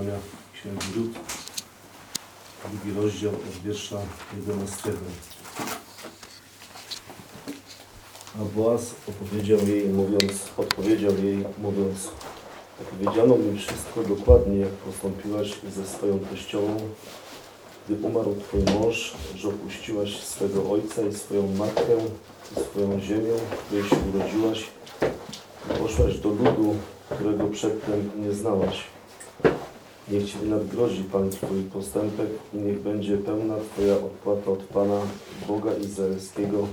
czytania Księgi Ród, drugi rozdział od wiersza 11. A Boaz opowiedział jej, mówiąc, odpowiedział jej, mówiąc, opowiedziano mi wszystko dokładnie, jak postąpiłaś ze swoją teściową, gdy umarł Twój mąż, że opuściłaś swego ojca i swoją matkę i swoją ziemię, w której się urodziłaś i poszłaś do ludu, którego przedtem nie znałaś. Niech Ci nadgrozi Pan Twój postępek i niech będzie pełna Twoja odpłata od Pana, Boga Izraelskiego,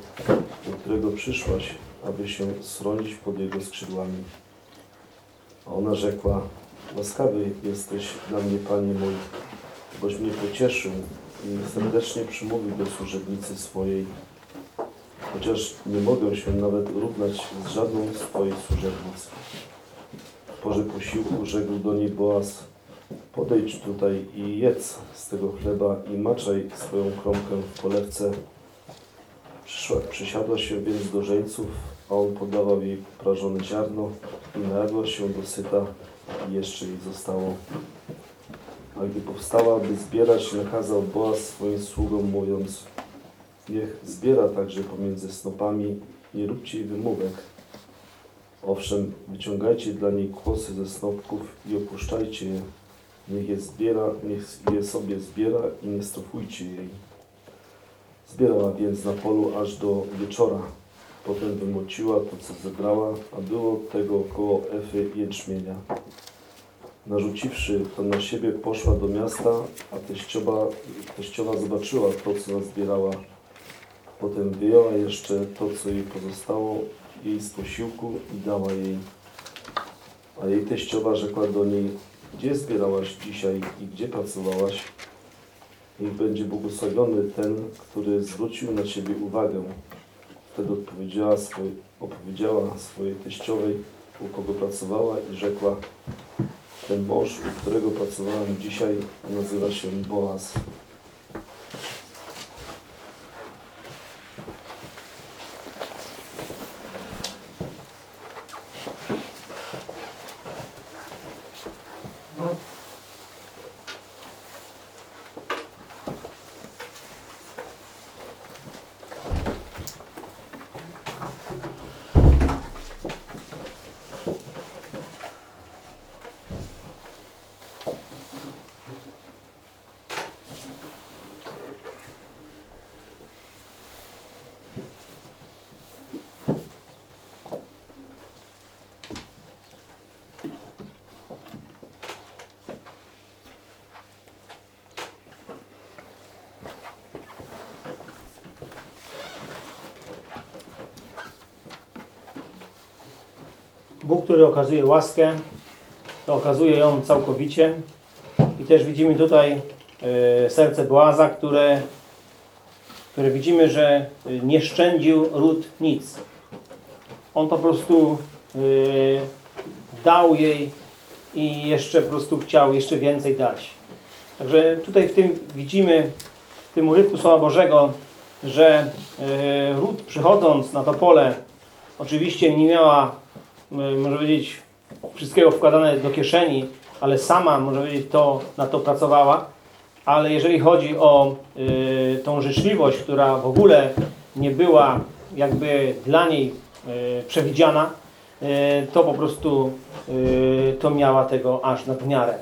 do którego przyszłaś, aby się schronić pod Jego skrzydłami. A ona rzekła, łaskawy jesteś dla mnie, Panie mój, boś mnie pocieszył i serdecznie przymówił do służebnicy swojej, chociaż nie mogę się nawet równać z żadną z Twojej służebnic. W porze posiłku rzekł do niej Boaz, podejdź tutaj i jedz z tego chleba i maczaj swoją kromkę w polewce. Przyszła, przysiadła się więc do żeńców, a on podawał jej prażone ziarno i najadła się dosyta i jeszcze jej zostało. A gdy powstała, by zbierać, nakazał Boaz swoim sługom, mówiąc Niech zbiera także pomiędzy snopami, nie róbcie jej wymówek. Owszem, wyciągajcie dla niej kłosy ze snopków i opuszczajcie je. Niech je zbiera, niech je sobie zbiera i nie stofujcie jej. Zbierała więc na polu aż do wieczora. Potem wymociła to, co zebrała, a było tego około efy jęczmienia. Narzuciwszy to na siebie, poszła do miasta, a teściowa, teściowa zobaczyła to, co nazbierała. Potem wyjęła jeszcze to, co jej pozostało jej z posiłku i dała jej. A jej teściowa rzekła do niej, gdzie zbierałaś dzisiaj i gdzie pracowałaś? Niech będzie błogosławiony ten, który zwrócił na Ciebie uwagę. Wtedy odpowiedziała, swoj, opowiedziała swojej teściowej, u kogo pracowała i rzekła, ten mąż, u którego pracowałem dzisiaj, nazywa się Boaz. Bóg, który okazuje łaskę, to okazuje ją całkowicie. I też widzimy tutaj e, serce Boaza, które, które widzimy, że e, nie szczędził ród nic. On po prostu e, dał jej i jeszcze po prostu chciał jeszcze więcej dać. Także tutaj w tym widzimy, w tym urywku Słowa Bożego, że ród przychodząc na to pole oczywiście nie miała m, może powiedzieć, wszystkiego wkładane do kieszeni, ale sama, może powiedzieć, to, na to pracowała. Ale jeżeli chodzi o y, tą życzliwość, która w ogóle nie była jakby dla niej y, przewidziana, y, to po prostu to miała tego aż nadmiarę.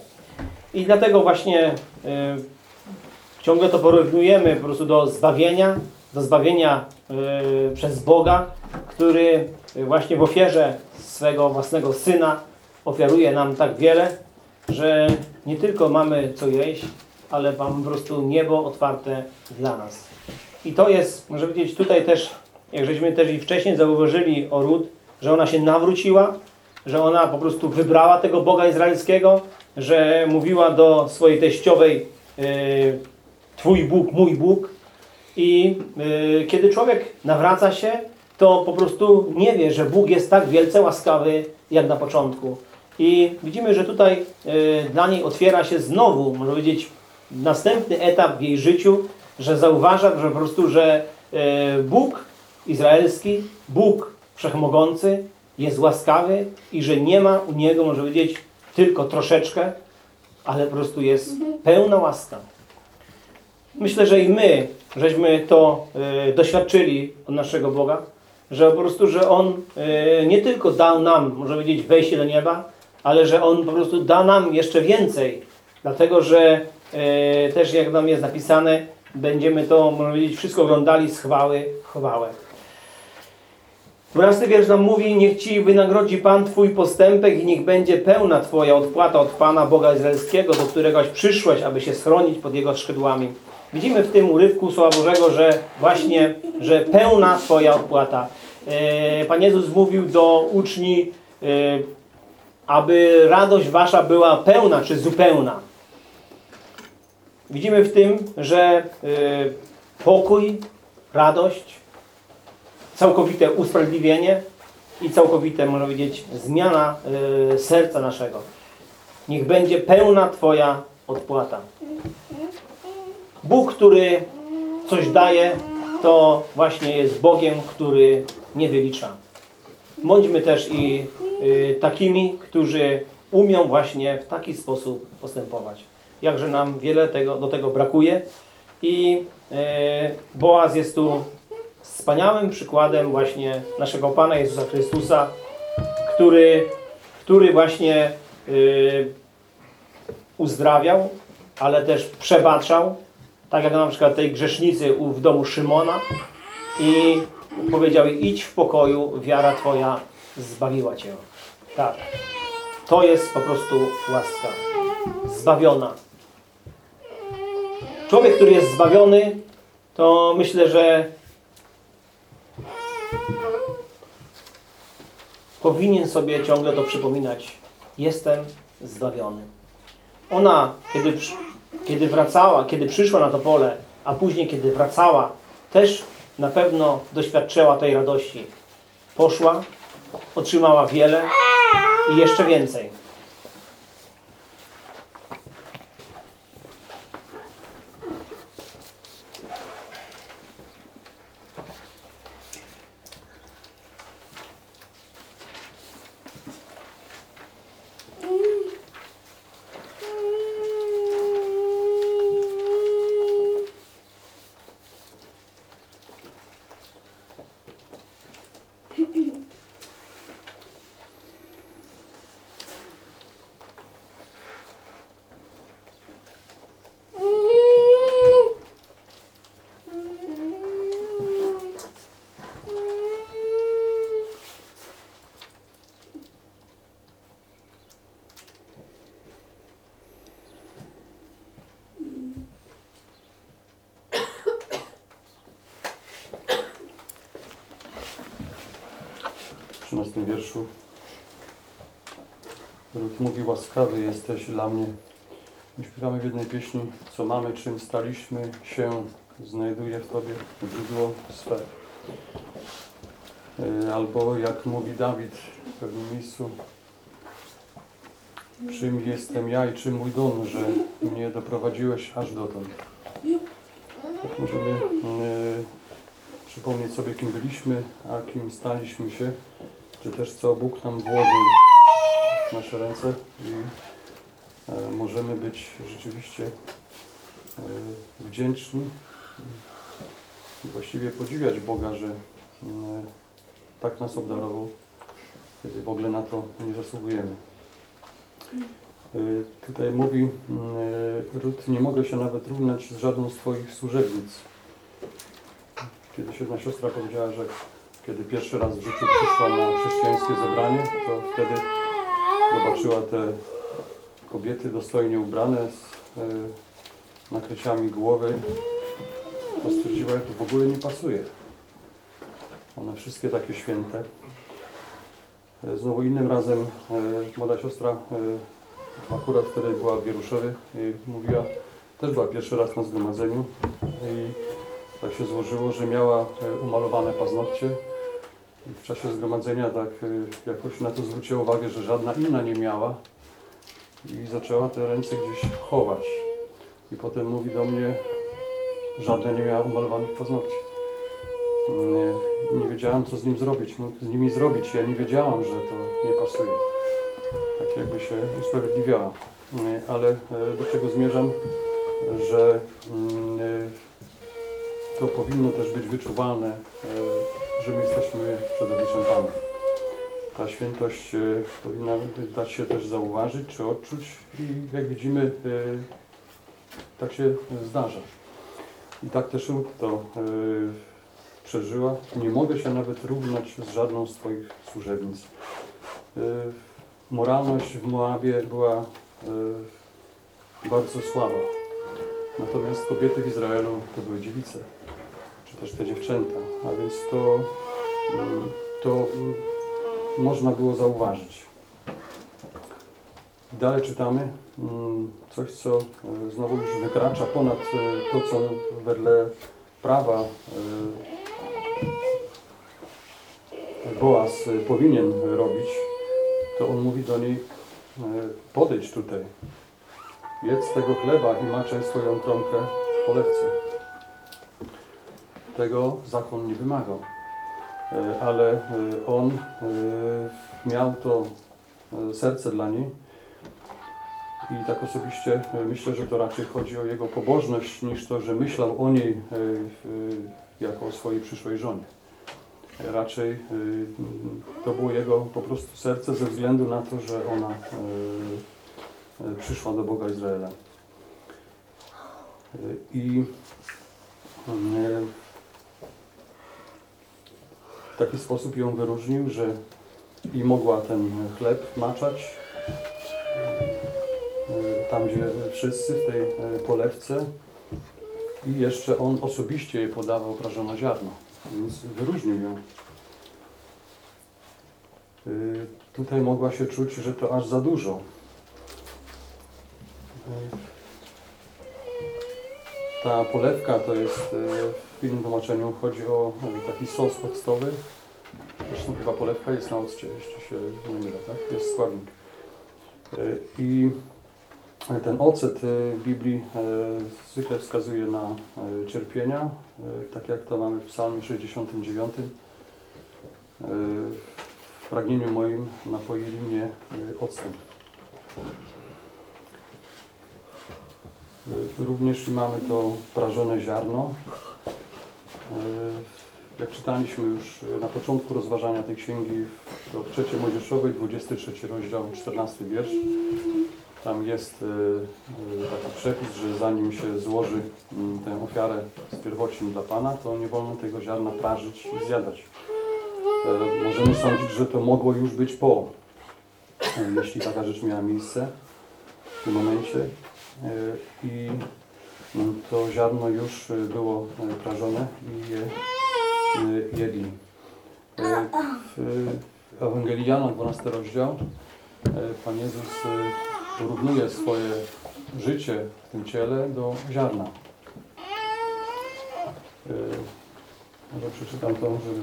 I dlatego właśnie ciągle to porównujemy po prostu do zbawienia, do zbawienia przez Boga, który właśnie w ofierze swego własnego Syna ofiaruje nam tak wiele, że nie tylko mamy co jeść, ale mamy po prostu niebo otwarte dla nas. I to jest, może powiedzieć, tutaj też, jak żeśmy też i wcześniej zauważyli o Ród, że ona się nawróciła, że ona po prostu wybrała tego Boga Izraelskiego, że mówiła do swojej teściowej yy, Twój Bóg, mój Bóg. I yy, kiedy człowiek nawraca się, to po prostu nie wie, że Bóg jest tak wielce łaskawy jak na początku. I widzimy, że tutaj y, dla niej otwiera się znowu, można powiedzieć, następny etap w jej życiu, że zauważa, że po prostu, że y, Bóg izraelski, Bóg wszechmogący jest łaskawy i że nie ma u Niego, można powiedzieć, tylko troszeczkę, ale po prostu jest pełna łaska. Myślę, że i my, żeśmy to e, doświadczyli od naszego Boga, że po prostu, że On e, nie tylko dał nam, można powiedzieć, wejście do nieba, ale że On po prostu da nam jeszcze więcej, dlatego że e, też jak nam jest napisane, będziemy to, można powiedzieć, wszystko oglądali z chwały w chwałę. 12 wiersz nam mówi, niech Ci wynagrodzi Pan Twój postępek i niech będzie pełna Twoja odpłata od Pana Boga Izraelskiego, do któregoś przyszłeś, aby się schronić pod Jego skrzydłami. Widzimy w tym urywku Słowa Bożego, że właśnie, że pełna Twoja odpłata. E, Pan Jezus mówił do uczni, e, aby radość Wasza była pełna czy zupełna. Widzimy w tym, że e, pokój, radość, całkowite usprawiedliwienie i całkowite, można powiedzieć, zmiana serca naszego. Niech będzie pełna Twoja odpłata. Bóg, który coś daje, to właśnie jest Bogiem, który nie wylicza. Bądźmy też i y, takimi, którzy umią właśnie w taki sposób postępować. Jakże nam wiele tego, do tego brakuje i y, Boaz jest tu wspaniałym przykładem właśnie naszego Pana Jezusa Chrystusa, który, który właśnie y, uzdrawiał, ale też przebaczał, tak jak na przykład tej grzesznicy w domu Szymona i powiedział jej, idź w pokoju, wiara Twoja zbawiła Cię. Tak, to jest po prostu łaska, zbawiona. Człowiek, który jest zbawiony, to myślę, że powinien sobie ciągle to przypominać. Jestem zbawiony. Ona, kiedy, kiedy wracała, kiedy przyszła na to pole, a później, kiedy wracała, też na pewno doświadczyła tej radości. Poszła, otrzymała wiele i jeszcze więcej. W 13 wierszu Rut mówi, łaskawy jesteś dla mnie. I śpiewamy w jednej pieśni, co mamy, czym staliśmy się, znajduje w Tobie źródło swe. Y, Albo jak mówi Dawid w pewnym miejscu, czym jestem ja i czym mój dom, że mnie doprowadziłeś aż dotąd. Tak możemy y, przypomnieć sobie, kim byliśmy, a kim staliśmy się, czy też co Bóg nam włożył nasze ręce i e, możemy być rzeczywiście e, wdzięczni i właściwie podziwiać Boga, że e, tak nas obdarował, kiedy w ogóle na to nie zasługujemy. Tutaj mówi Rut, nie mogę się nawet równać z żadną z Twoich służebnic. Kiedyś jedna siostra powiedziała, że kiedy pierwszy raz w życiu przyszła na chrześcijańskie zebranie, to wtedy zobaczyła te kobiety dostojnie ubrane z e, nakryciami głowy. To stwierdziła, że to w ogóle nie pasuje. One wszystkie takie święte. E, Znowu innym razem e, młoda siostra, e, akurat wtedy była w Wieruszowie i mówiła, też była pierwszy raz na zgromadzeniu i tak się złożyło, że miała e, umalowane paznokcie. W czasie zgromadzenia tak e, jakoś na to zwróciła uwagę, że żadna inna nie miała. I zaczęła te ręce gdzieś chować. I potem mówi do mnie, żadna nie miała umalowanych paznokci. Nie, nie wiedziałam, co z nim zrobić, no, z nimi zrobić. Ja nie wiedziałam, że to nie pasuje. Takie jakby się usprawiedliwiała. Ale e, do czego zmierzam, że mm, e, to powinno też być wyczuwalne, e, że my jesteśmy przed obliczem Pana. Ta świętość e, powinna dać się też zauważyć czy odczuć i jak widzimy, e, tak się zdarza. I tak też Ruth to e, przeżyła. Nie mogę się nawet równać z żadną z Twoich służebnic. Moralność w Moabie była bardzo słaba. Natomiast kobiety w Izraelu to były dziewice, czy też te dziewczęta, a więc to, mm, to mm, można było zauważyć. Dalej czytamy mm, coś, co e, znowu już wykracza ponad e, to, co wedle prawa e, Boaz powinien robić, to on mówi do niej, podejdź tutaj, jedz tego chleba i maczaj swoją trąbkę w polewce. Tego zakon nie wymagał, E, ale e, on e, miał to serce dla niej i tak osobiście myślę, że to raczej chodzi o jego pobożność niż to, że myślał o niej jako o swojej przyszłej żonie. Raczej to było jego po prostu serce ze względu na to, że ona przyszła do Boga Izraela. I w taki sposób ją wyróżnił, że i mogła ten chleb maczać e, tam, gdzie wszyscy w tej e, polewce i jeszcze on osobiście jej podawał prażone ziarno, więc wyróżnił ją. E, Tutaj mogła się czuć, że to aż za dużo. Ta polewka to jest e, w innym tłumaczeniu chodzi o taki sos octowy. Zresztą chyba polewka jest na occie, jeśli się nie mylę, tak? Jest składnik. E, I ten ocet e, w Biblii zwykle wskazuje na cierpienia, tak jak to mamy w Psalmie 69. E, W pragnieniu moim napoili mnie octem. Również mamy to prażone ziarno. E, Jak czytaliśmy już na początku rozważania tej księgi, to w 3 Mojżeszowej, 23 rozdział, 14 wiersz, tam jest e, e, taki przepis, że zanim się złoży mm, tę ofiarę z pierwocin dla Pana, to nie wolno tego ziarna prażyć i zjadać. Możemy sądzić, że to mogło już być po, jeśli taka rzecz miała miejsce w tym momencie. E, I mm, to ziarno już e, było prażone i je jedli. W Ewangelii Jana, 12 rozdział, Pan Jezus porównuje swoje życie w tym ciele do ziarna. Może przeczytam to, żeby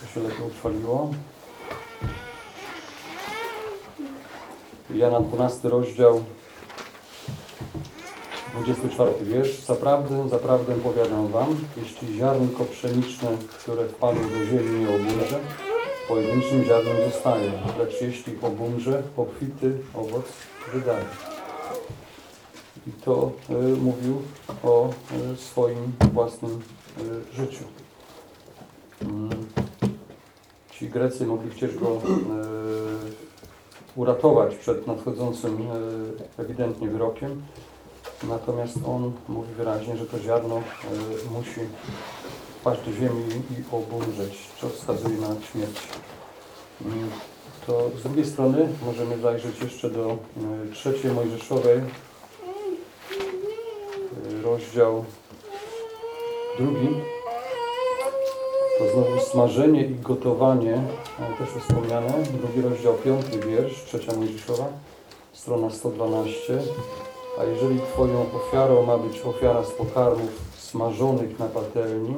to się lepiej utrwaliło. Jana 12 rozdział 24 wiersz. Zaprawdę, zaprawdę powiadam wam, jeśli ziarnko pszeniczne, które wpadło do ziemi nie obumrze, pojedynczym ziarnem zostaje, lecz jeśli obumrze, obfity owoc wydaje. I to y, mówił o y, swoim własnym y, życiu. Mm. Ci Grecy mogli chcieć go uratować przed nadchodzącym ewidentnie wyrokiem, natomiast on mówi wyraźnie, że to ziarno y, musi wpaść do ziemi i obumrzeć, co wskazuje na śmierć. Mm, To z drugiej strony możemy zajrzeć jeszcze do y, trzeciej Mojżeszowej, y, rozdział drugi. To znowu smażenie i gotowanie, e, też wspomniane, drugi rozdział, piąty wiersz, trzecia Mojżeszowa, strona 112. A jeżeli Twoją ofiarą ma być ofiara z pokarmów smażonych na patelni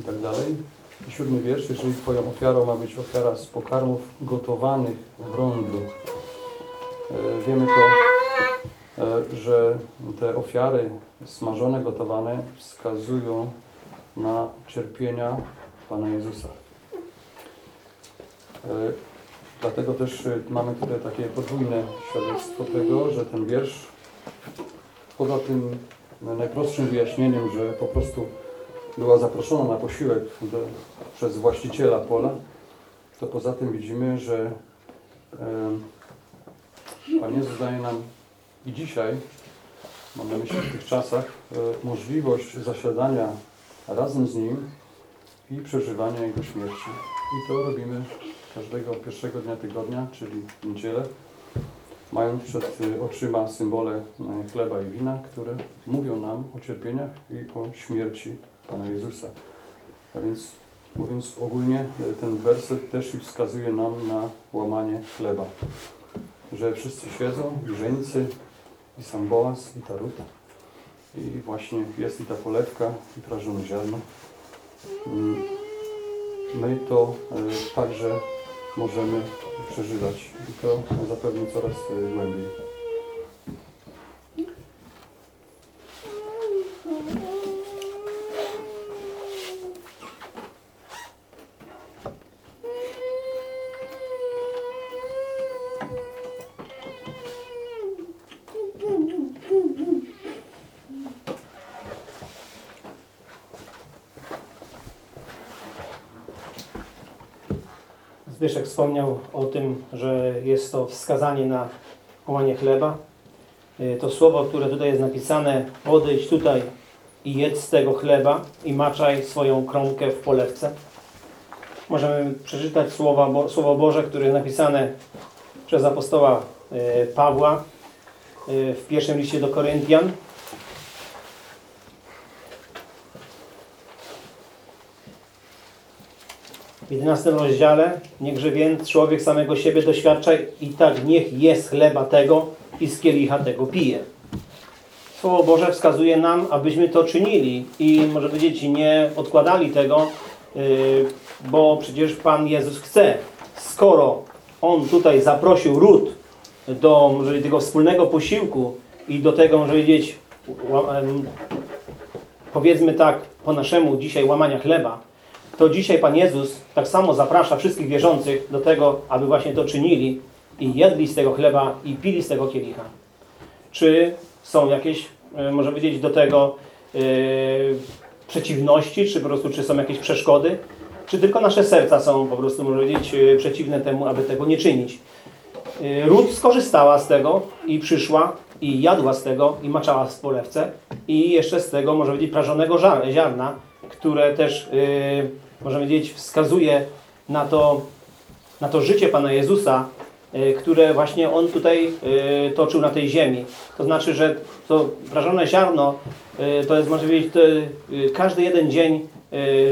i tak dalej. I siódmy wiersz, jeżeli Twoją ofiarą ma być ofiara z pokarmów gotowanych w rądu. E, Wiemy to, e, że te ofiary smażone, gotowane wskazują na cierpienia Pana Jezusa. E, Dlatego też mamy tutaj takie podwójne świadectwo tego, że ten wiersz poza tym no, najprostszym wyjaśnieniem, że po prostu była zaproszona na posiłek do, przez właściciela pola, to poza tym widzimy, że em, Pan Jezus daje nam i dzisiaj, mam na myśli w tych czasach, e, możliwość zasiadania razem z Nim i przeżywania Jego śmierci. I to robimy każdego pierwszego dnia tygodnia, czyli niedzielę, mając przed y, oczyma symbole e, chleba i wina, które mówią nam o cierpieniach i o śmierci Pana Jezusa. A więc mówiąc ogólnie, e, ten werset też wskazuje nam na łamanie chleba. Że wszyscy siedzą, i żeńcy, i sam Boaz, i ta Ruta. I właśnie jest i ta polewka, i prażone ziarno. Mm, My to także możemy przeżywać to zapewne coraz e, głębiej. Wspomniał o tym, że jest to wskazanie na łamanie chleba. Y, To słowo, które tutaj jest napisane, podejdź tutaj i jedz z tego chleba i maczaj swoją kromkę w polewce. Możemy przeczytać słowa, Bo- Słowo Boże, które jest napisane przez apostoła y, Pawła y, w pierwszym liście do Koryntian. 11 rozdziale Niechże więc człowiek samego siebie doświadcza i tak niech jest chleba tego i z kielicha tego pije. Słowo Boże wskazuje nam, abyśmy to czynili i może powiedzieć nie odkładali tego, yy, bo przecież Pan Jezus chce. Skoro On tutaj zaprosił ród do może tego wspólnego posiłku i do tego, może powiedzieć, powiedzmy tak po naszemu dzisiaj łamania chleba, to dzisiaj Pan Jezus tak samo zaprasza wszystkich wierzących do tego, aby właśnie to czynili i jedli z tego chleba i pili z tego kielicha. Czy są jakieś, e, może powiedzieć, do tego e, przeciwności, czy po prostu czy są jakieś przeszkody, czy tylko nasze serca są po prostu, może powiedzieć, e, przeciwne temu, aby tego nie czynić. E, Ród skorzystała z tego i przyszła i jadła z tego i maczała w polewce i jeszcze z tego, może powiedzieć, prażonego ziarna, które też, yy, możemy powiedzieć, wskazuje na to, na to życie Pana Jezusa, yy, które właśnie On tutaj yy, toczył na tej ziemi. To znaczy, że to prażone ziarno yy, to jest, można powiedzieć, każdy jeden dzień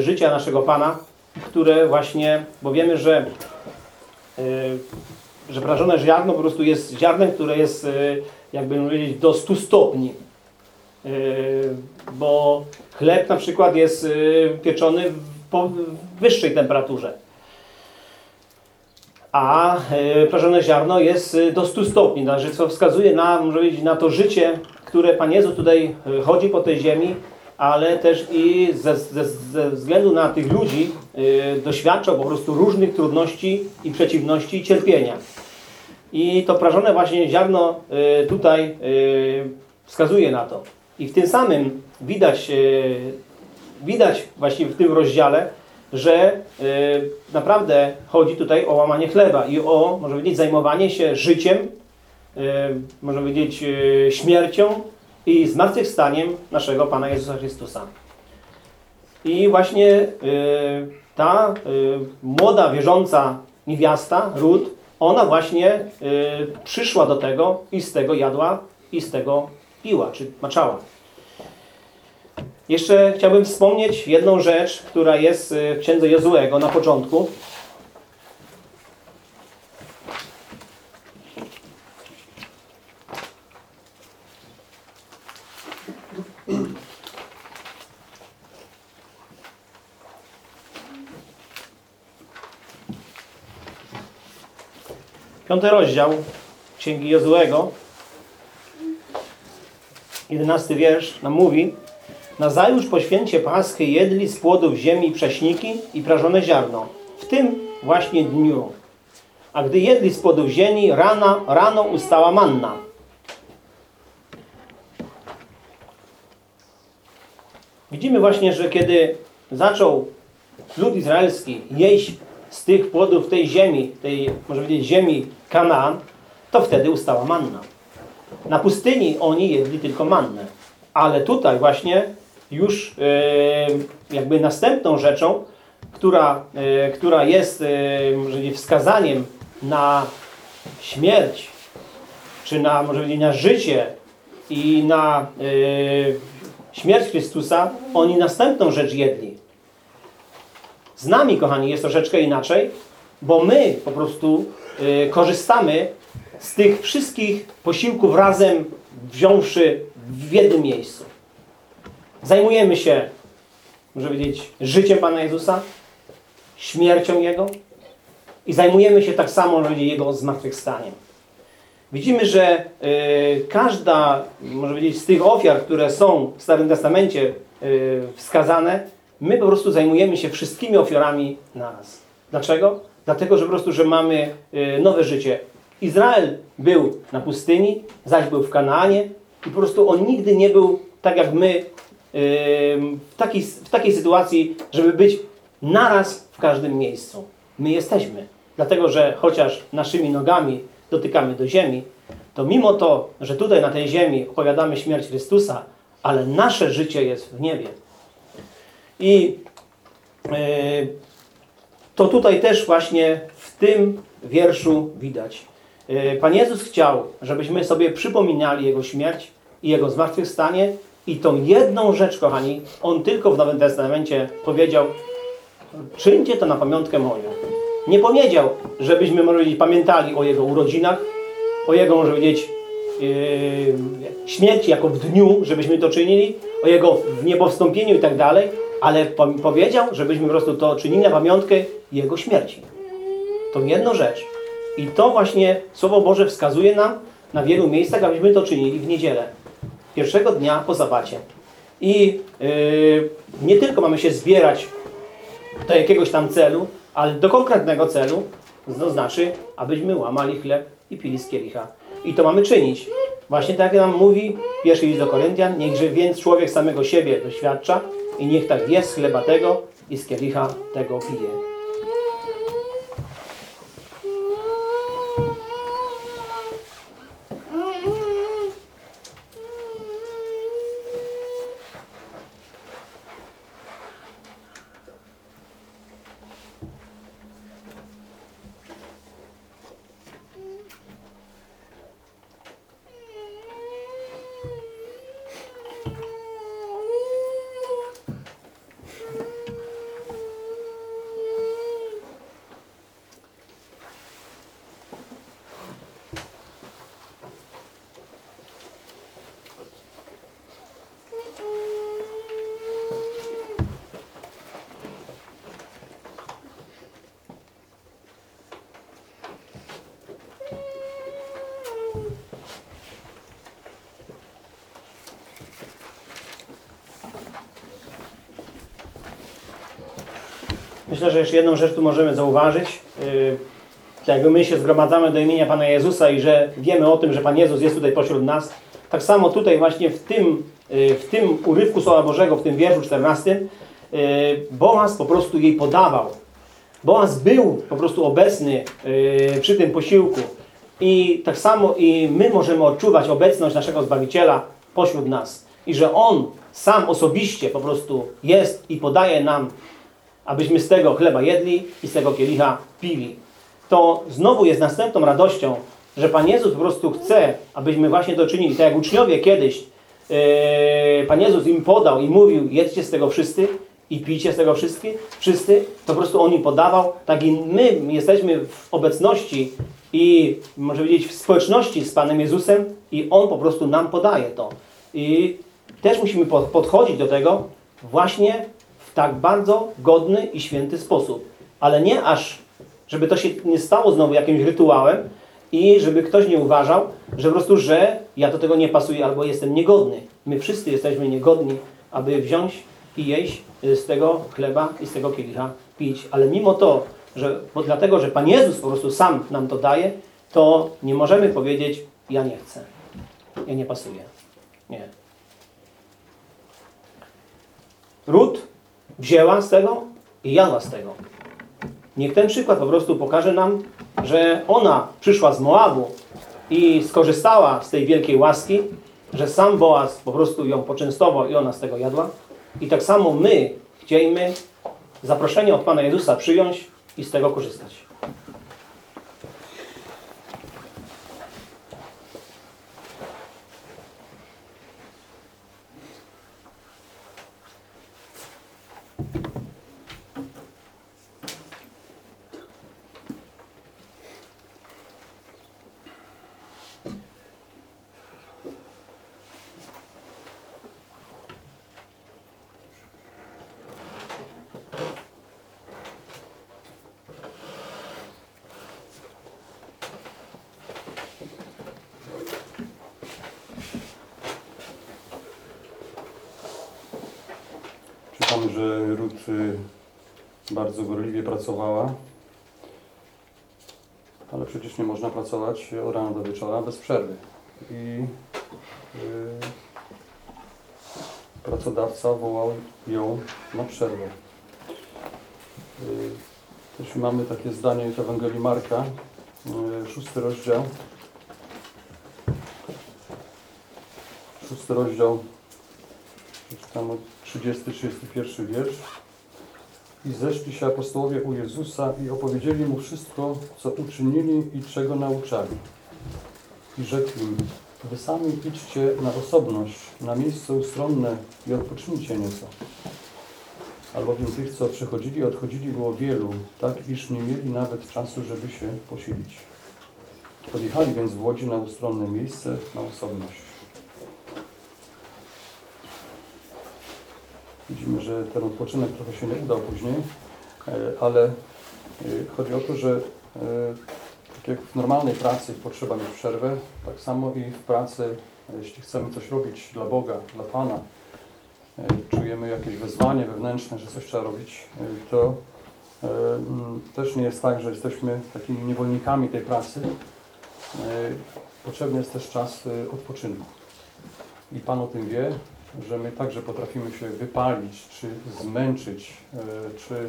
życia naszego Pana, które właśnie, bo wiemy, że że prażone ziarno po prostu jest ziarnem, które jest, jakby powiedzieć, do 100 stopni. Bo chleb na przykład jest pieczony po wyższej temperaturze. A yy, prażone ziarno jest yy, do 100 stopni, także co wskazuje na, może powiedzieć, na to życie, które Pan Jezus tutaj yy, chodzi po tej ziemi, ale też i ze, ze, ze względu na tych ludzi yy, doświadczał po prostu różnych trudności i przeciwności i cierpienia. I to prażone właśnie ziarno y, tutaj y, wskazuje na to. I w tym samym widać, y, widać właśnie w tym rozdziale, że y, naprawdę chodzi tutaj o łamanie chleba i o, może powiedzieć, zajmowanie się życiem, y, można powiedzieć, y, śmiercią i zmartwychwstaniem naszego Pana Jezusa Chrystusa. I właśnie y, ta y, młoda, wierząca niewiasta, Ród, ona właśnie y, przyszła do tego i z tego jadła i z tego piła, czy maczała. Jeszcze chciałbym wspomnieć jedną rzecz, która jest y, w księdze Jozuego na początku. Piąty rozdział Księgi Jozuego, jedenasty wiersz nam mówi Nazajutrz po święcie Paschy jedli z płodów ziemi prześniki i prażone ziarno. W tym właśnie dniu. a gdy jedli z płodów ziemi, rana, rano ustała manna. Widzimy właśnie, że kiedy zaczął lud izraelski jeść z tych płodów tej ziemi, tej, może powiedzieć, ziemi Kanaan, to wtedy ustała manna. Na pustyni oni jedli tylko mannę. Ale tutaj właśnie już e, jakby następną rzeczą, która, e, która jest e, może wskazaniem na śmierć, czy na może powiedzieć, na życie i na śmierć Chrystusa, oni następną rzecz jedli. Z nami, kochani, jest troszeczkę inaczej, bo my po prostu korzystamy z tych wszystkich posiłków razem wziąwszy w jednym miejscu. Zajmujemy się, może powiedzieć, życiem Pana Jezusa, śmiercią Jego i zajmujemy się tak samo, Jego zmartwychwstaniem. Widzimy, że y, każda, może powiedzieć, z tych ofiar, które są w Starym Testamencie y, wskazane, my po prostu zajmujemy się wszystkimi ofiarami naraz. Dlaczego? Dlatego, że po prostu, że mamy y, nowe życie. Izrael był na pustyni, zaś był w Kanaanie i po prostu on nigdy nie był tak jak my w takiej, w takiej sytuacji, żeby być naraz w każdym miejscu. My jesteśmy. Dlatego, że chociaż naszymi nogami dotykamy do ziemi, to mimo to, że tutaj na tej ziemi opowiadamy śmierć Chrystusa, ale nasze życie jest w niebie. I e, to tutaj też właśnie w tym wierszu widać. E, Pan Jezus chciał, żebyśmy sobie przypominali Jego śmierć i Jego zmartwychwstanie i tą jedną rzecz, kochani, On tylko w Nowym Testamencie powiedział czyńcie to na pamiątkę moją. Nie powiedział, żebyśmy, powiedzieć, pamiętali o Jego urodzinach, o Jego, może powiedzieć, yy, śmierci jako w dniu, żebyśmy to czynili, o Jego w niebowstąpieniu i tak dalej, ale po- powiedział, żebyśmy po prostu to czynili na pamiątkę Jego śmierci. To jedną rzecz. I to właśnie Słowo Boże wskazuje nam na wielu miejscach, abyśmy to czynili w niedzielę. Pierwszego dnia po zabacie. I yy, nie tylko mamy się zbierać do jakiegoś tam celu, ale do konkretnego celu, to znaczy, abyśmy łamali chleb i pili z kielicha. I to mamy czynić. Właśnie tak jak nam mówi pierwszy list do Koryntian, niechże więc człowiek samego siebie doświadcza i niech tak jest z chleba tego i z kielicha tego pije. Myślę, że jeszcze jedną rzecz tu możemy zauważyć. Tak jakby my się zgromadzamy do imienia Pana Jezusa i że wiemy o tym, że Pan Jezus jest tutaj pośród nas, tak samo tutaj właśnie w tym, yy, w tym urywku Słowa Bożego, w tym wierszu 14, yy, Boaz po prostu jej podawał. Boaz był po prostu obecny przy tym posiłku i tak samo i my możemy odczuwać obecność naszego Zbawiciela pośród nas. I że On sam osobiście po prostu jest i podaje nam abyśmy z tego chleba jedli i z tego kielicha pili. To znowu jest następną radością, że Pan Jezus po prostu chce, abyśmy właśnie to czynili. Tak jak uczniowie kiedyś, yy, Pan Jezus im podał i mówił, jedzcie z tego wszyscy i pijcie z tego wszyscy, wszyscy, to po prostu On im podawał, tak i my jesteśmy w obecności i może powiedzieć w społeczności z Panem Jezusem i On po prostu nam podaje to. I też musimy po- podchodzić do tego właśnie tak bardzo godny i święty sposób. Ale nie aż, żeby to się nie stało znowu jakimś rytuałem i żeby ktoś nie uważał, że po prostu, że ja do tego nie pasuję albo jestem niegodny. My wszyscy jesteśmy niegodni, aby wziąć i jeść y, z tego chleba i z tego kielicha pić. Ale mimo to że bo dlatego, że Pan Jezus po prostu sam nam to daje, to nie możemy powiedzieć, ja nie chcę, ja nie pasuję. Nie. Ród wzięła z tego i jadła z tego. Niech ten przykład po prostu pokaże nam, że ona przyszła z Moabu i skorzystała z tej wielkiej łaski, że sam Boaz po prostu ją poczęstował i ona z tego jadła. I tak samo my chcielibyśmy zaproszenie od Pana Jezusa przyjąć i z tego korzystać. Czytamy, że Rut y, bardzo gorliwie pracowała, ale przecież nie można pracować od rana do wieczora bez przerwy. I y, pracodawca wołał ją na przerwę. Y, też mamy takie zdanie w Ewangelii Marka, y, szósty rozdział. Szósty rozdział Czytam od 30-31 wiersz. I zeszli się apostołowie u Jezusa i opowiedzieli Mu wszystko, co uczynili i czego nauczali. I rzekli im, wy sami idźcie na osobność, na miejsce ustronne i odpocznijcie nieco. Albowiem tych, co przychodzili odchodzili było wielu, tak iż nie mieli nawet czasu, żeby się posilić. Podjechali więc w Łodzi na ustronne miejsce, na osobność. Widzimy, że ten odpoczynek trochę się nie udał później, e, ale e, chodzi o to, że e, tak jak w normalnej pracy potrzeba mieć przerwę, tak samo i w pracy, jeśli chcemy coś robić dla Boga, dla Pana, czujemy jakieś wezwanie wewnętrzne, że coś trzeba robić, to też nie jest tak, że jesteśmy takimi niewolnikami tej pracy. Potrzebny jest też czas odpoczynku. I Pan o tym wie, że my także potrafimy się wypalić, czy zmęczyć, e, czy e,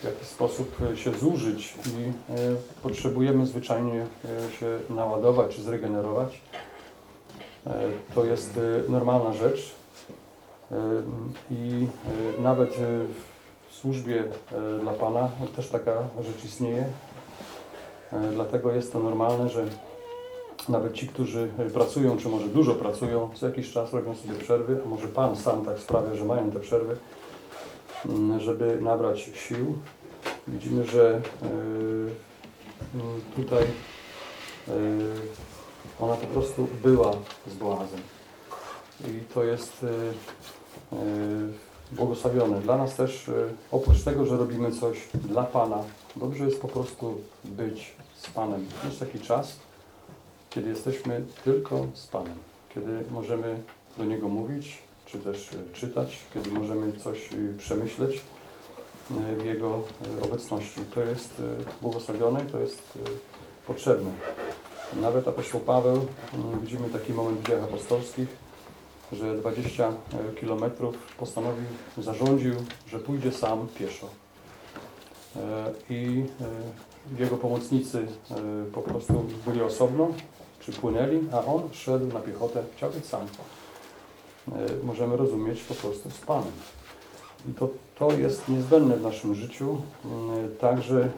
w jakiś sposób się zużyć i e, potrzebujemy zwyczajnie się naładować czy zregenerować. To jest normalna rzecz i nawet w służbie dla Pana też taka rzecz istnieje. Dlatego jest to normalne, że nawet ci, którzy pracują, czy może dużo pracują, co jakiś czas robią sobie przerwy, a może Pan sam tak sprawia, że mają te przerwy, mm, żeby nabrać sił. Widzimy, że yy, tutaj yy, ona po prostu była z Boazem. I to jest błogosławione. Dla nas też, oprócz tego, że robimy coś dla Pana, dobrze jest po prostu być z Panem. Jest taki czas, kiedy jesteśmy tylko z Panem, kiedy możemy do Niego mówić, czy też e, czytać, kiedy możemy coś e, przemyśleć e, w Jego obecności. To jest błogosławione, to jest potrzebne. Nawet apostoł Paweł, widzimy taki moment w dziejach apostolskich, że 20 kilometrów postanowił, zarządził, że pójdzie sam pieszo. I jego pomocnicy po prostu byli osobno, przypłynęli, a on szedł na piechotę, chciał być sam. E, możemy rozumieć po prostu z Panem. I to, to jest niezbędne w naszym życiu, mm, także e,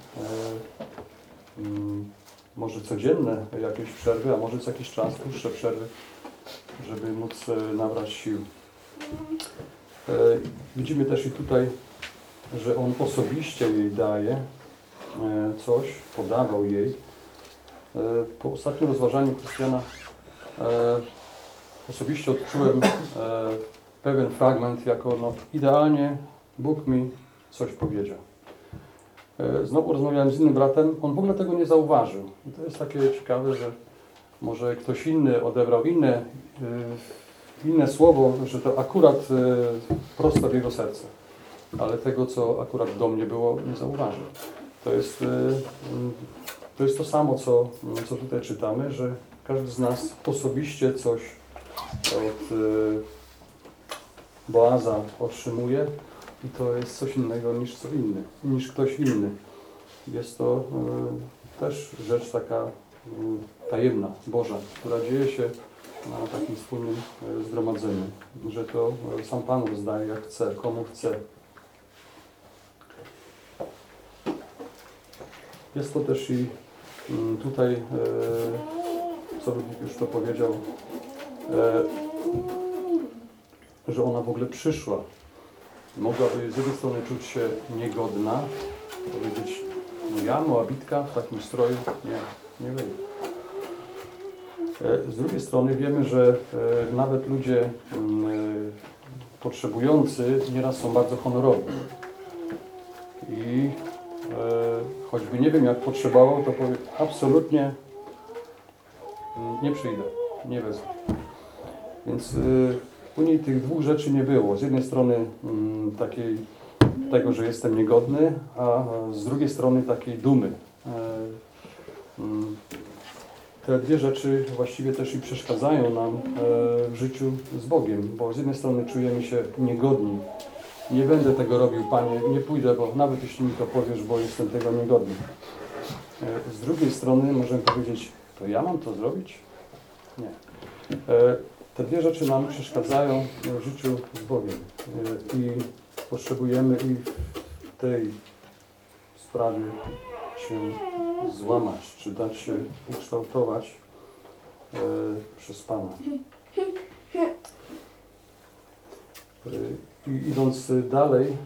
mm, może codzienne jakieś przerwy, a może co jakiś czas dłuższe przerwy, żeby móc e, nabrać sił. Widzimy też i tutaj, że On osobiście jej daje coś, podawał jej, E, po ostatnim rozważaniu Krystiana e, osobiście odczułem e, pewien fragment jako no, idealnie Bóg mi coś powiedział. Znowu rozmawiałem z innym bratem, on w ogóle tego nie zauważył. I to jest takie ciekawe, że może ktoś inny odebrał inne, inne słowo, że to akurat prosto w jego serce. ale tego, co akurat do mnie było, nie zauważył. To jest, to jest to samo, co, co tutaj czytamy, że każdy z nas osobiście coś od y, Boaza otrzymuje i to jest coś innego niż co inny, niż ktoś inny. Jest to y, też rzecz taka y, tajemna, Boża, która dzieje się na takim wspólnym zgromadzeniu, że to sam Pan rozdaje jak chce, komu chce. Jest to też i tutaj, e, co Ludwik już to powiedział, e, że ona w ogóle przyszła. Mogłaby z jednej strony czuć się niegodna, powiedzieć, no ja, Moabitka, w takim stroju, nie, nie wyjdę. E, Z drugiej strony wiemy, że nawet ludzie mm, potrzebujący nieraz są bardzo honorowi. I choćby nie wiem jak potrzebował, to powie absolutnie nie przyjdę, nie wezmę. Więc y, u niej tych dwóch rzeczy nie było. Z jednej strony mm, takiej tego, że jestem niegodny, a z drugiej strony takiej dumy. E, mm, te dwie rzeczy właściwie też i przeszkadzają nam e, w życiu z Bogiem, bo z jednej strony czujemy się niegodni. Nie będę tego robił, Panie, nie pójdę, bo nawet jeśli mi to powiesz, bo jestem tego niegodny. E, Z drugiej strony możemy powiedzieć, to ja mam to zrobić? Nie. E, Te dwie rzeczy nam przeszkadzają w życiu z Bogiem i potrzebujemy i w tej sprawie się złamać, czy dać się ukształtować e, przez Pana. I idąc dalej,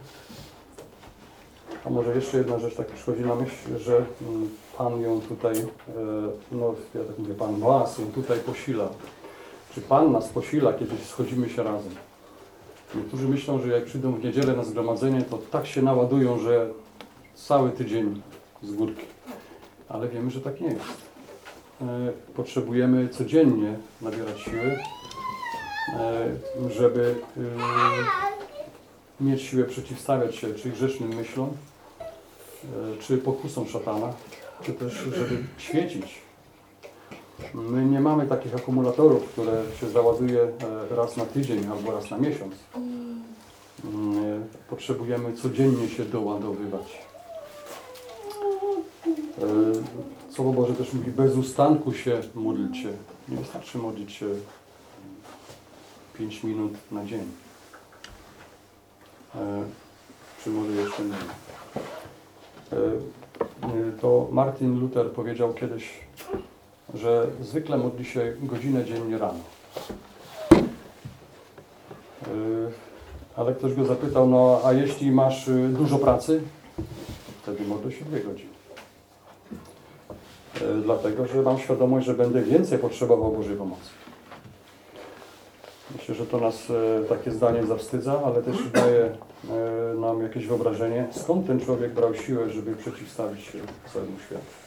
a może jeszcze jedna rzecz tak przychodzi na myśl, że mm, Pan ją tutaj, e, no ja tak mówię, Pan Boaz ją tutaj posila. Czy Pan nas posila, kiedy schodzimy się razem? Niektórzy myślą, że jak przyjdą w niedzielę na zgromadzenie, to tak się naładują, że cały tydzień z górki. Ale wiemy, że tak nie jest. E, Potrzebujemy codziennie nabierać siły, e, żeby e, mieć siłę przeciwstawiać się czy grzesznym myślom, e, czy pokusom szatana, czy też żeby świecić. My nie mamy takich akumulatorów, które się załaduje e, raz na tydzień albo raz na miesiąc. Mm, e, Potrzebujemy codziennie się doładowywać. Słowo Boże też mówi, bez ustanku się módlcie. Nie wystarczy modlić się 5 minut na dzień. E, Czy może jeszcze mniej. E, e, To Martin Luther powiedział kiedyś, że zwykle modli się godzinę dziennie rano. Ale ktoś go zapytał, no a jeśli masz y, dużo pracy, wtedy modlę się dwie godziny. Dlatego, że mam świadomość, że będę więcej potrzebował Bożej pomocy. Myślę, że to nas e, takie zdanie zawstydza, ale też daje e, nam jakieś wyobrażenie, skąd ten człowiek brał siłę, żeby przeciwstawić się całemu światu.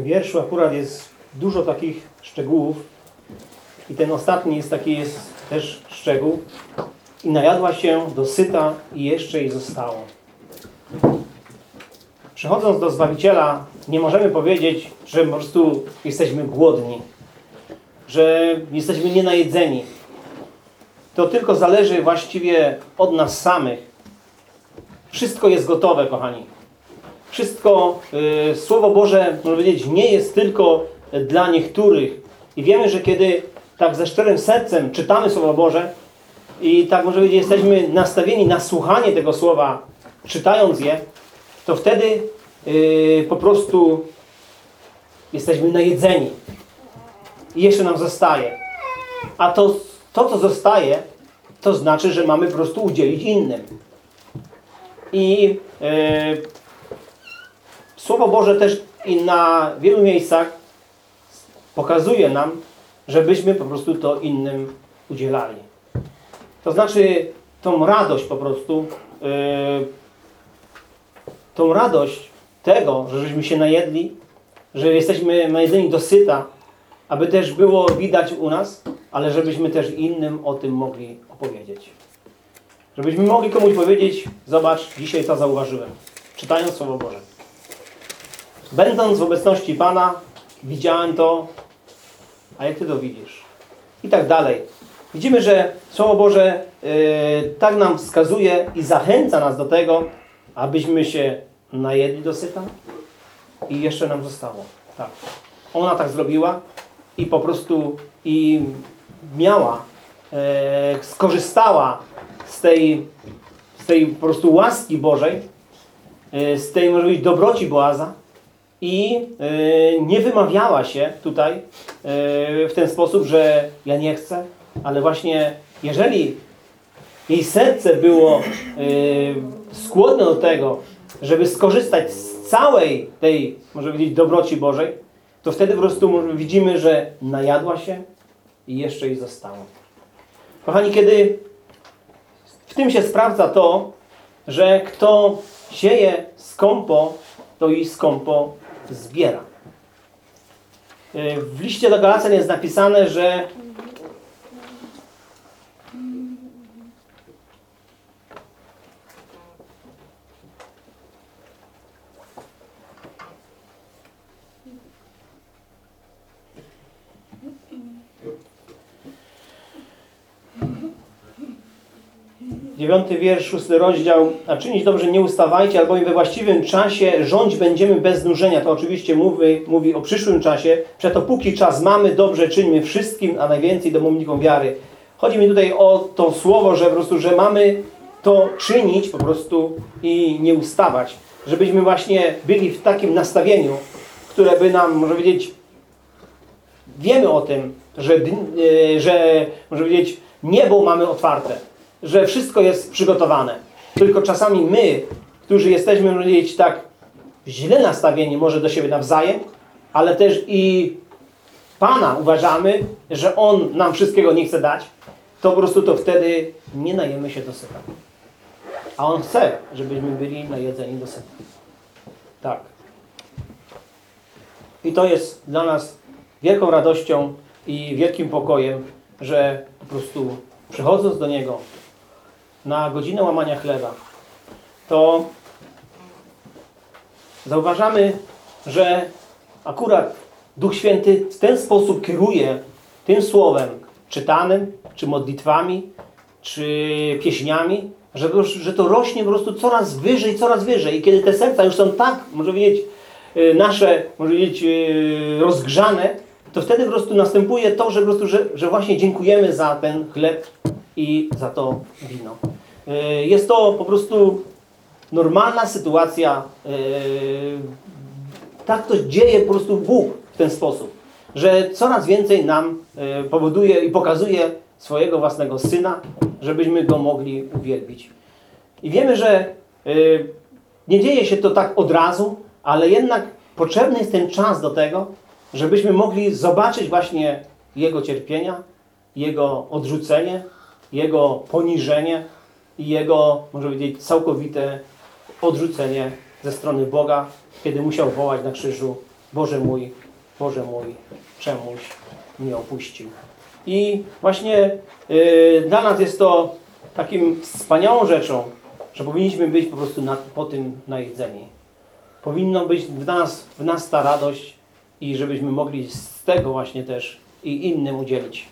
Tym wierszu akurat jest dużo takich szczegółów i ten ostatni jest taki jest też szczegół. I najadła się dosyta i jeszcze jej zostało. Przechodząc do Zbawiciela, nie możemy powiedzieć, że po prostu jesteśmy głodni, że jesteśmy nienajedzeni. To tylko zależy właściwie od nas samych. Wszystko jest gotowe, kochani. Wszystko, y, Słowo Boże, można powiedzieć, nie jest tylko dla niektórych. I wiemy, że kiedy tak ze szczerym sercem czytamy Słowo Boże i tak może powiedzieć, jesteśmy nastawieni na słuchanie tego Słowa, czytając je, to wtedy y, po prostu jesteśmy najedzeni. I jeszcze nam zostaje. A to, to, co zostaje, to znaczy, że mamy po prostu udzielić innym. I e, Słowo Boże też i na wielu miejscach pokazuje nam, żebyśmy po prostu to innym udzielali. To znaczy tą radość po prostu, yy, tą radość tego, że żeśmy się najedli, że jesteśmy najedzeni dosyta, aby też było widać u nas, ale żebyśmy też innym o tym mogli opowiedzieć. Żebyśmy mogli komuś powiedzieć, zobacz, dzisiaj to zauważyłem, czytając Słowo Boże. Będąc w obecności Pana, widziałem to, a jak Ty to widzisz? I tak dalej. Widzimy, że Słowo Boże yy, tak nam wskazuje i zachęca nas do tego, abyśmy się najedli dosyta i jeszcze nam zostało. Tak. Ona tak zrobiła i po prostu i miała, e, skorzystała z tej, z tej po prostu łaski Bożej, e, z tej może być dobroci Boaza i e, nie wymawiała się tutaj e, w ten sposób, że ja nie chcę, ale właśnie jeżeli jej serce było e, skłonne do tego, żeby skorzystać z całej tej, może powiedzieć, dobroci Bożej, to wtedy po prostu widzimy, że najadła się i jeszcze jej zostało. Kochani, kiedy w tym się sprawdza to, że kto sieje skąpo, to i skąpo zbiera. Yy, W liście do Galacjan jest napisane, że Dziewiąty wiersz, szósty rozdział. A czynić dobrze nie ustawajcie, albowiem we właściwym czasie rządź będziemy bez znużenia. To oczywiście mówi, mówi o przyszłym czasie. Przeto póki czas mamy, dobrze czyńmy wszystkim, a najwięcej domownikom wiary. Chodzi mi tutaj o to słowo, że po prostu, że mamy to czynić po prostu i nie ustawać. Żebyśmy właśnie byli w takim nastawieniu, które by nam, może powiedzieć, wiemy o tym, że, e, że może powiedzieć, niebo mamy otwarte, że wszystko jest przygotowane. Tylko czasami my, którzy jesteśmy, można powiedzieć, tak źle nastawieni może do siebie nawzajem, ale też i Pana uważamy, że On nam wszystkiego nie chce dać, to po prostu to wtedy nie najemy się dosyta. A On chce, żebyśmy byli najedzeni dosyta. Tak. I to jest dla nas wielką radością i wielkim pokojem, że po prostu przychodząc do Niego na godzinę łamania chleba, to zauważamy, że akurat Duch Święty w ten sposób kieruje tym słowem czytanym, czy modlitwami, czy pieśniami, że, to- że to rośnie po prostu coraz wyżej, coraz wyżej. I kiedy te serca już są tak, może powiedzieć, y, nasze, może powiedzieć, y, rozgrzane, to wtedy po prostu następuje to, że po prostu, że, że właśnie dziękujemy za ten chleb i za to wino. Y, Jest to po prostu normalna sytuacja. y, Tak to dzieje po prostu Bóg w ten sposób, że coraz więcej nam y, powoduje i pokazuje swojego własnego Syna, żebyśmy Go mogli uwielbić. I wiemy, że nie dzieje się to tak od razu, ale jednak potrzebny jest ten czas do tego, żebyśmy mogli zobaczyć właśnie Jego cierpienia, Jego odrzucenie, Jego poniżenie i Jego, może powiedzieć, całkowite odrzucenie ze strony Boga, kiedy musiał wołać na krzyżu Boże mój, Boże mój, czemuś mnie opuścił. I właśnie yy, dla nas jest to takim wspaniałą rzeczą, że powinniśmy być po prostu na, po tym najedzeni. Powinno być w nas, w nas ta radość i żebyśmy mogli z tego właśnie też i innym udzielić.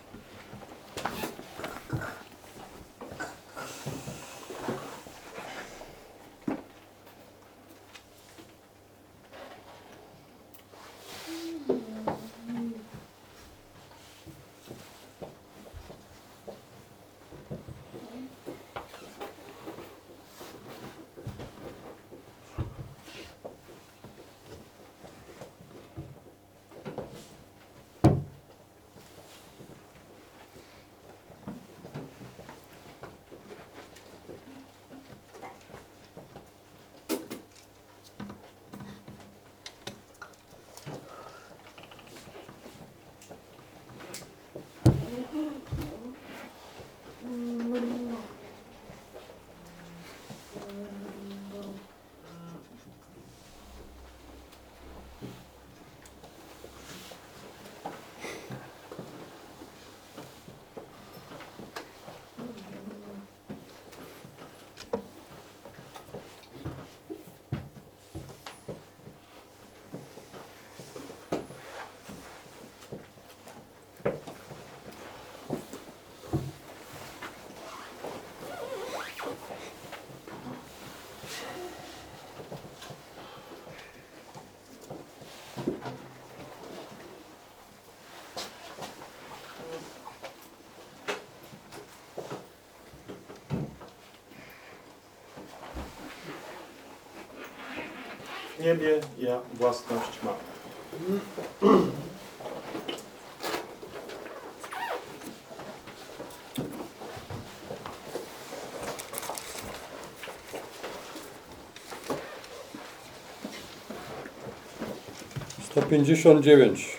W niebie ja własność mam. Sto pięćdziesiąt dziewięć.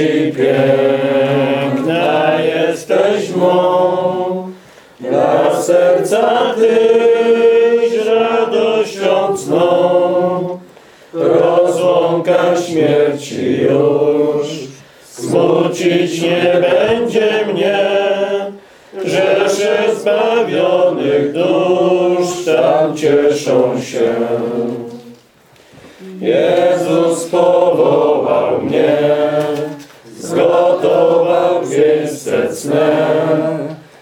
Własności piękna jesteś mą, dla serca Tyś radością cną. Rozłąka śmierci już, smucić nie będzie mnie, Rzesze zbawionych dusz tam cieszą się. Jezus powołał mnie, zgotował miejsce cne,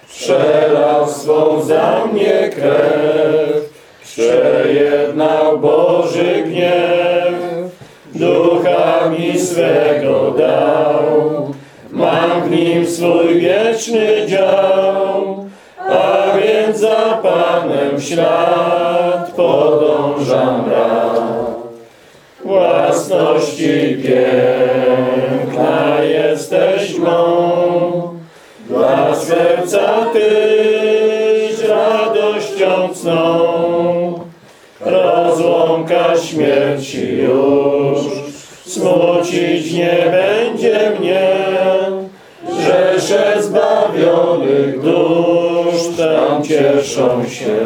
przelał swą za mnie krew, przejednał Boży gniew, ducha mi swego dał, mam w nim swój wieczny dział, a więc za Panem ślad podążam rad. Własności piękna jesteś mą, dla serca Tyś radością cną. Rozłąka śmierci już, smucić nie będzie mnie, Rzesze zbawionych dusz tam cieszą się.